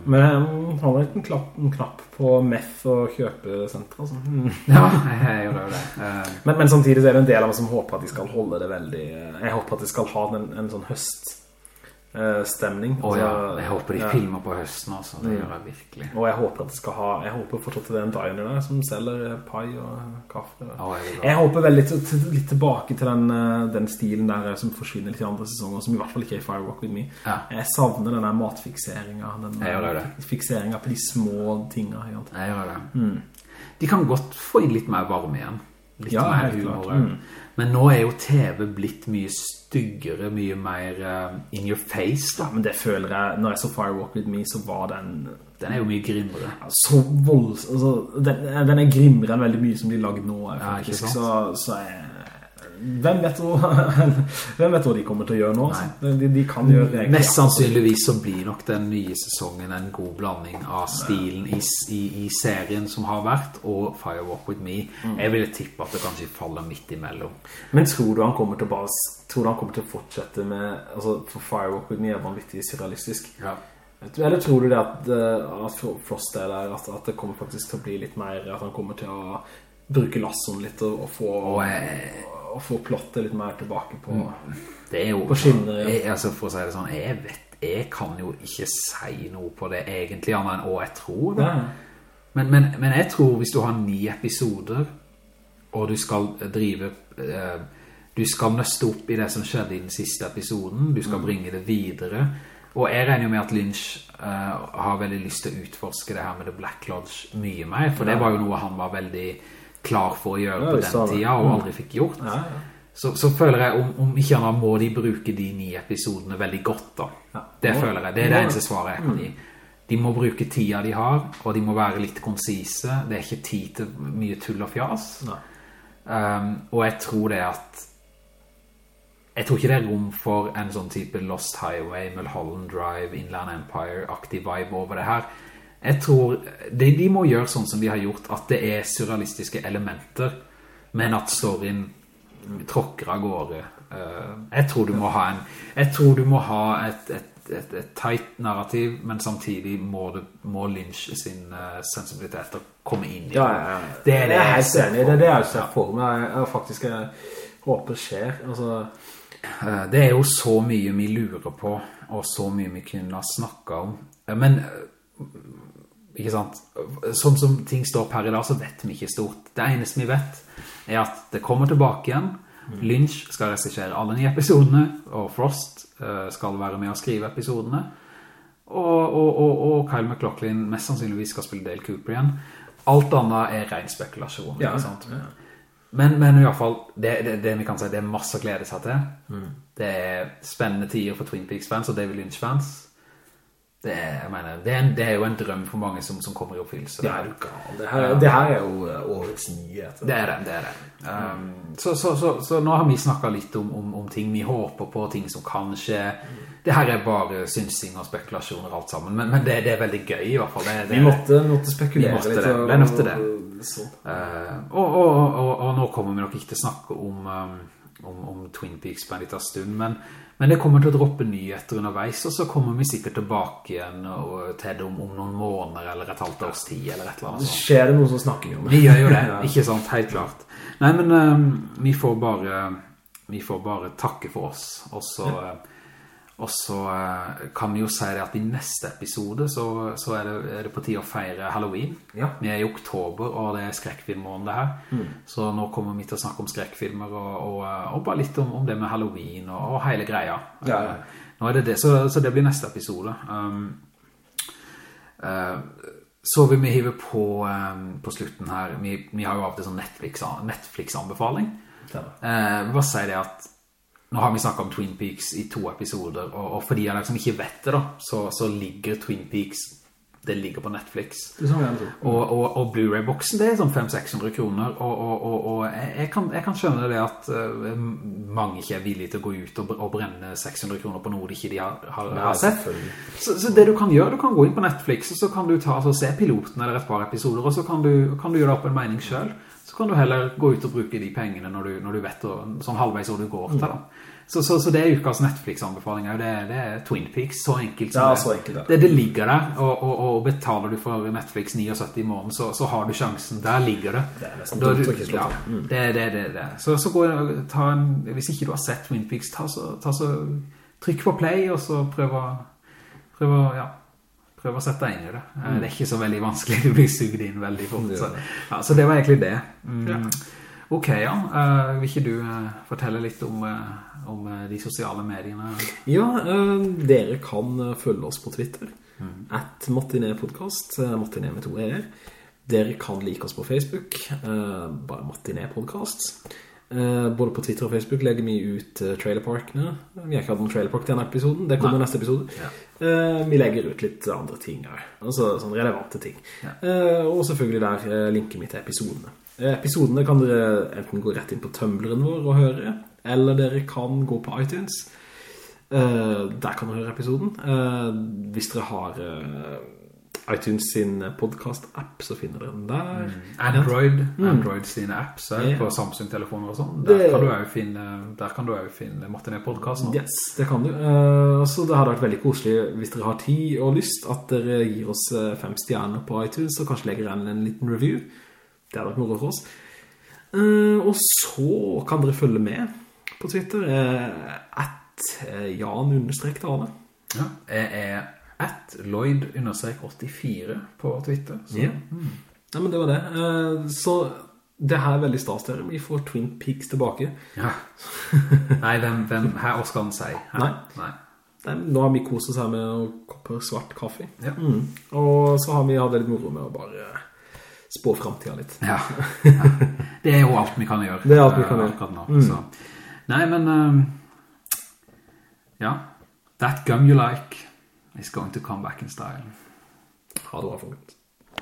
Men har ikke en, klapp, en knapp på MEF og kjøpesenter altså. Mm. Ja, jeg gjør det. Uh, men, men, samtidig er det en del av meg som håper at de skal holde det veldig Jeg håper at de skal ha en, en sånn høst stemning. Åh ja, jeg håper de ja. filmer på høsten altså, det mm. gjør jeg virkelig. Og jeg håper at det skal ha, jeg håper fortsatt det er en diner der som selger pie pai og kaffe. Oh, jeg, jeg, håper vel litt, litt, tilbake til den, eh, den, stilen der som forsvinner litt i andre sesonger, som i hvert fall ikke er i Firewalk With Me. Ja. Jeg savner den der matfikseringen, den fikseringen på de små tingene. Jeg gjør det. Mm. De kan godt få inn litt mer varme igjen. Litt ja, mer humor. Mm. Men nå er jo TV blitt mye styggere, mye mer uh, in your face da. Men det føler jeg, når jeg så Firewalk With Me, så var den... Den er jo mye grimmere. Så voldsomt, Altså, den, den, er grimmere enn veldig mye som blir laget nå, faktisk. Ja, så, så jeg hvem vet, hva, [LAUGHS] hvem vet hva de kommer til å gjøre nå? De, de, kan gjøre det. Mest sannsynligvis så blir nok den nye sesongen en god blanding av stilen i, i, i serien som har vært, og Firewalk With Me. Mm. Jeg ville tippe at det kanskje faller midt imellom. Men tror du han kommer til, bare, tror du han kommer til å fortsette med, altså for Firewalk With Me er vanvittig surrealistisk. Ja. Eller tror du det at, eh, at Frost er der, at, at, det kommer faktisk til å bli litt mer, at han kommer til å bruke lassoen litt og, og få... Og å få plottet litt mer tilbake på, mm. det jo, på skinner. Jeg, altså for å si det sånn, jeg vet, jeg kan jo ikke si noe på det egentlig, annet enn å jeg tror det. Men, men, men, jeg tror hvis du har ni episoder, og du skal drive... Eh, du skal nøste opp i det som skjedde i den siste episoden, du skal mm. bringe det videre, og jeg regner jo med at Lynch uh, har veldig lyst til å utforske det her med The Black Lodge mye mer, for ja. det var jo noe han var veldig klar for å gjøre ja, på den tida, og aldri fikk gjort. Ja, ja. Så, så, føler jeg, om, om ikke annet må de bruke de ni episodene veldig godt da. Det føler jeg, det er det eneste svaret jeg kan gi. De må bruke tida de har, og de må være litt konsise. Det er ikke tid til mye tull og fjas. Um, og jeg tror det at jeg tror ikke det er rom for en sånn type Lost Highway, Mulholland Drive, Inland Empire-aktig vibe over det her. Jeg tror de, de, må gjøre sånn som de har gjort, at det er surrealistiske elementer, men at storyen tråkker av gårde. Uh, jeg tror du må ha en, jeg tror du må ha et, et, et, et tight narrativ, men samtidig må, det, må Lynch sin sensibilitet sensibiliteter komme inn i. Ja, ja, ja. Det er det jeg er helt enig det er det jeg ser for meg. Jeg, faktisk jeg håper skjer. Altså... Det er jo så mye vi lurer på, og så mye vi kunne snakke snakket om. Men ikke sant? Sånn som ting står per i dag, så vet vi ikke stort. Det eneste vi vet er at det kommer tilbake igjen. Mm. Lynch skal regissere alle nye episodene, og Frost uh, skal være med å skrive episodene. Og, og, og, og, Kyle MacLachlan mest sannsynligvis skal spille Dale Cooper igjen. Alt annet er ren spekulasjon, ja? Ja. Men, men i hvert fall, det, det, det, vi kan si, det er masse å glede seg til. Mm. Det er spennende tider for Twin Peaks-fans og David Lynch-fans. Det er, mener, det, er en, det er, jo en drøm for mange som, som kommer i oppfyllelse. Det er jo gal. Det her, det her, er jo eh, årets nyhet. Det er det, det er det. Um, så, så, så, så, nå har vi snakket litt om, om, om, ting vi håper på, ting som kan skje. Det her er bare synsing og spekulasjoner alt sammen, men, men det, er veldig gøy i hvert fall. vi måtte, måtte spekulere måtte litt. Det, det nøtte det. Uh, og, og, og, og, nå kommer vi nok ikke til å snakke om... Um, om, om, Twin Peaks på en liten stund, men, men, det kommer til å droppe nyheter underveis, og så kommer vi sikkert tilbake igjen til det om, om, noen måneder eller et halvt års tid, eller et eller annet sånt. Skjer det noe som snakker om det? Vi gjør jo det, [LAUGHS] ikke sant, helt klart. Nei, men um, vi, får bare, vi får bare takke for oss, og så... Ja. Og så uh, kan vi jo si at i neste episode så, så er, det, er, det, på tid å feire Halloween. Ja. Vi er i oktober, og det er skrekkfilmåren det her. Mm. Så nå kommer vi til å snakke om skrekkfilmer, og, og, eh, og bare litt om, om, det med Halloween og, og hele greia. Ja, ja. Uh, nå er det det, så, så, det blir neste episode. Um, uh, så vil vi hive på, um, på slutten her, vi, vi, har jo av og til sånn Netflix-anbefaling. Netflix jeg uh, bare sier det at nå har vi snakket om Twin Peaks i to episoder, og, og for de liksom ikke vet det da, så, så ligger Twin Peaks, det ligger på Netflix. Sånn og, og, og Blu-ray-boksen, det er sånn 500-600 kroner, og, jeg kan, jeg, kan, skjønne det at uh, mange ikke er villige til å gå ut og, brenne 600 kroner på noe de ikke har, har, har sett. Så, så, det du kan gjøre, du kan gå inn på Netflix, og så kan du ta, så se piloten eller et par episoder, og så kan du, kan du gjøre opp en mening selv kan du heller gå ut og bruke de pengene når du, når du vet sånn halvveis hvor du går til da. Så, så, så det er ukas Netflix-anbefaling det, det, er Twin Peaks, så enkelt som ja, så enkelt, det. det. Det ligger der, og, og, og, betaler du for Netflix 79 i måneden, så, så, har du sjansen. Der ligger det. Det er nesten dumt å ikke slå ja, mm. det, det, det, det. Så, så gå, ta en, hvis ikke du har sett Twin Peaks, ta så, ta så trykk på play, og så prøv å, prøv å ja, prøv å sette deg inn i det. Mm. Det er ikke så veldig vanskelig, [LAUGHS] du blir sugd inn veldig fort. Så, ja, så det var egentlig det. Mm. Ja. Ok, ja. Uh, vil ikke du uh, fortelle litt om, uh, om de sosiale mediene? Ja, dere kan følge oss på Twitter. Mm. At Martinet-podcast, Martinet med to e-er. Dere kan like oss på Facebook, bare Martinet-podcast. Eh, både på Twitter og Facebook legger vi ut uh, trailerparkene. Vi har ikke hatt noen trailerpark til denne episoden. Det kommer Nei. neste episode. Ja. Eh, vi legger ut litt andre ting her. Altså sånne relevante ting. Ja. Eh, og selvfølgelig der eh, linker vi til episodene. Eh, episodene kan dere enten gå rett inn på Tumbleren vår og høre, eller dere kan gå på iTunes. Eh, der kan dere høre episoden. Eh, hvis dere har eh, iTunes sin podcast-app, så finner dere den der. Android, Android sine apps Ja. på Samsung-telefoner og sånn. Der Det- kan du jo finne, der finne Martinet-podcast nå. Yes, det kan du. Eh, så det hadde vært veldig koselig hvis dere har tid og lyst at dere gir oss eh, fem stjerner på iTunes og kanskje legger igjen en liten review. Det hadde vært moro for oss. Eh, og så kan dere følge med på Twitter. At Jan-Dale. Ja, jeg er at Lloyd-84 på Twitter. Så. Ja. Nei, men det var det. Eh, så det her er veldig stas dere. Vi får Twin Peaks tilbake. Ja. Nei, hvem, hvem her, også kan si? Her? Nei. Nei. Nei, nå har vi koset oss her med å kopper svart kaffe. Ja. Mm. Og så har vi hatt litt moro med å bare spå fremtiden litt. Ja. ja. [LAUGHS] Det er jo alt vi kan gjøre. Det er alt vi eh, kan gjøre. akkurat nå. mm. Nei, men um, ja. That gum you like is going to come back in style. Ha det bra, folkens.